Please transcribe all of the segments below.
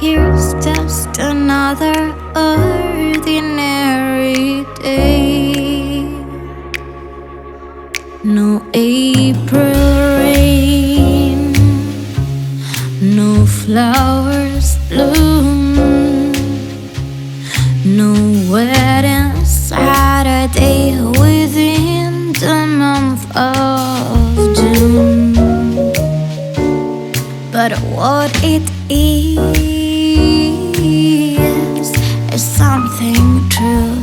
here's just another ordinary day. No April rain, no flowers bloom, no wedding Saturday within the month of June. But what it is is something true,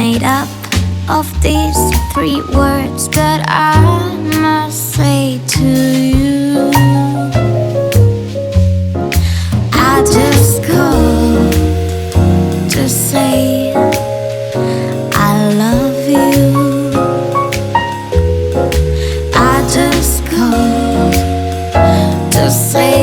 made up of these three words that I must say to you. I just called to say I love you. I just called to say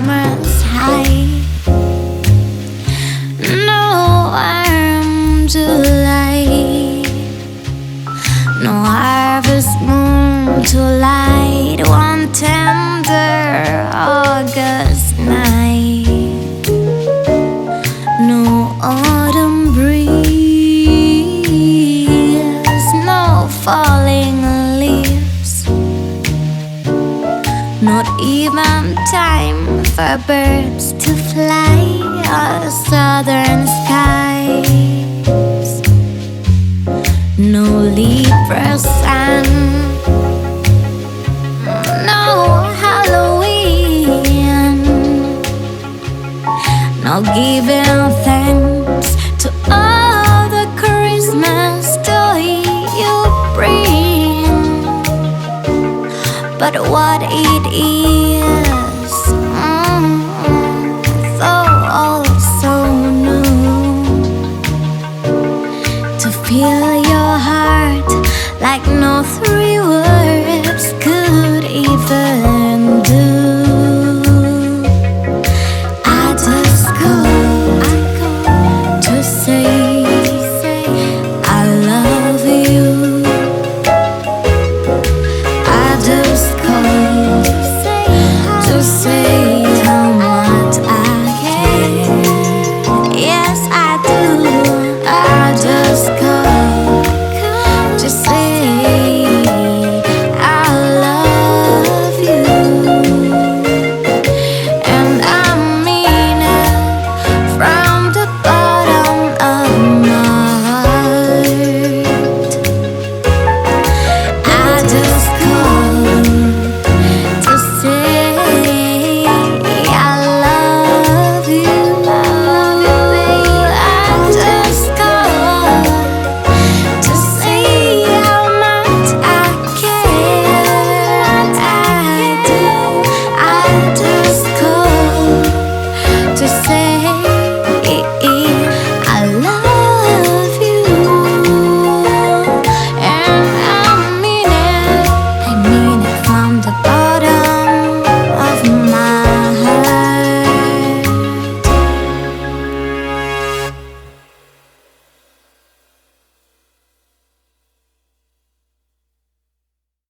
summer's high, no warm July, no harvest moon to light Not even time for birds to fly or southern skies. No Libra sun, no Halloween, no giving thanks But what it is say